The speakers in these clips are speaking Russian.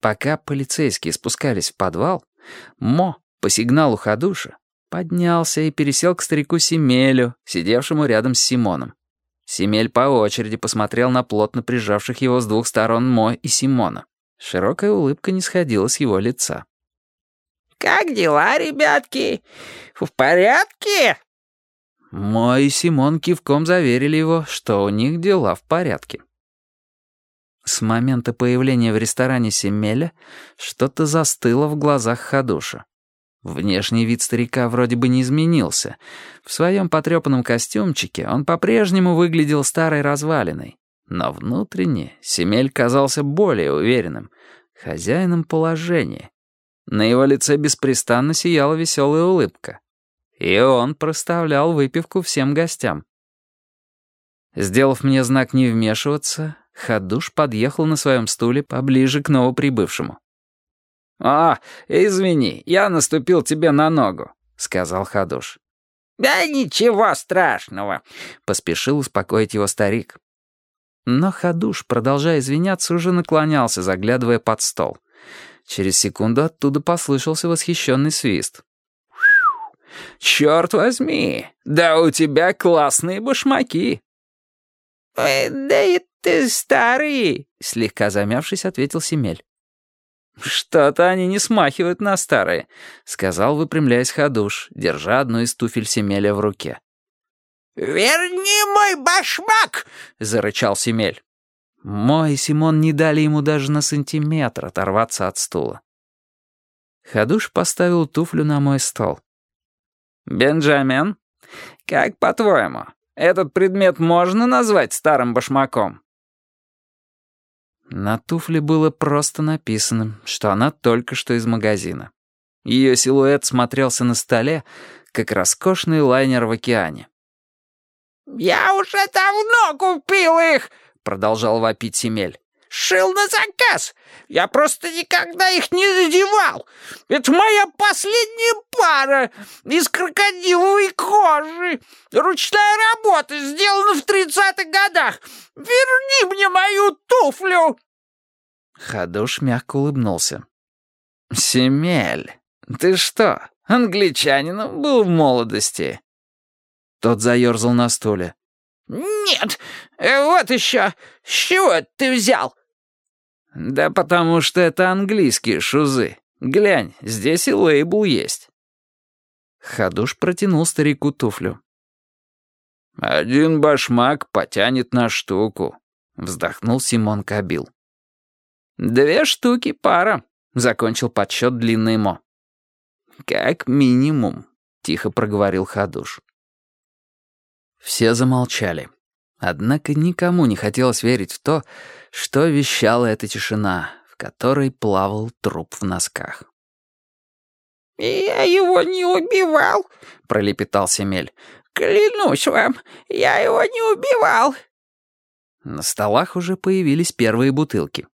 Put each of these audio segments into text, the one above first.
Пока полицейские спускались в подвал, Мо, по сигналу Хадуша, поднялся и пересел к старику Семелю, сидевшему рядом с Симоном. Семель по очереди посмотрел на плотно прижавших его с двух сторон Мо и Симона. Широкая улыбка не сходила с его лица. «Как дела, ребятки? В порядке?» Мо и Симон кивком заверили его, что у них дела в порядке. С момента появления в ресторане Семеля что-то застыло в глазах Хадуша. Внешний вид старика вроде бы не изменился. В своем потрепанном костюмчике он по-прежнему выглядел старой развалиной. Но внутренне Семель казался более уверенным, хозяином положения. На его лице беспрестанно сияла веселая улыбка. И он проставлял выпивку всем гостям. Сделав мне знак не вмешиваться, Хадуш подъехал на своем стуле поближе к новоприбывшему. «А, извини, я наступил тебе на ногу», — сказал Хадуш. «Да ничего страшного», — поспешил успокоить его старик. Но Хадуш, продолжая извиняться, уже наклонялся, заглядывая под стол. Через секунду оттуда послышался восхищенный свист. «Черт возьми, да у тебя классные башмаки!» «Да и ты старый!» — слегка замявшись, ответил Семель. «Что-то они не смахивают на старые», — сказал, выпрямляясь ходуш, держа одну из туфель Семеля в руке. «Верни мой башмак!» — зарычал Семель. Мой и Симон не дали ему даже на сантиметр оторваться от стула. Ходуш поставил туфлю на мой стол. «Бенджамен, как по-твоему, этот предмет можно назвать старым башмаком?» На туфле было просто написано, что она только что из магазина. Ее силуэт смотрелся на столе, как роскошный лайнер в океане. «Я уже давно купил их!» — продолжал вопить Семель. «Шил на заказ! Я просто никогда их не надевал! Это моя последняя пара из крокодиловой кожи! Ручная работа, сделана в тридцатых годах! Верни мне мою туфлю!» Хадуш мягко улыбнулся. «Семель, ты что, англичанином был в молодости?» Тот заерзал на стуле. «Нет, вот еще. С чего ты взял?» «Да потому что это английские шузы. Глянь, здесь и лейбл есть». Хадуш протянул старику туфлю. «Один башмак потянет на штуку», — вздохнул Симон Кабил. «Две штуки пара», — закончил подсчет длинный Мо. «Как минимум», — тихо проговорил Хадуш. Все замолчали. Однако никому не хотелось верить в то, что вещала эта тишина, в которой плавал труп в носках. «Я его не убивал», — пролепетал Семель. «Клянусь вам, я его не убивал». На столах уже появились первые бутылки.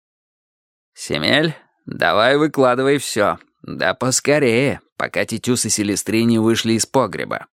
«Семель, давай выкладывай все. Да поскорее, пока Титюс и Селестри не вышли из погреба».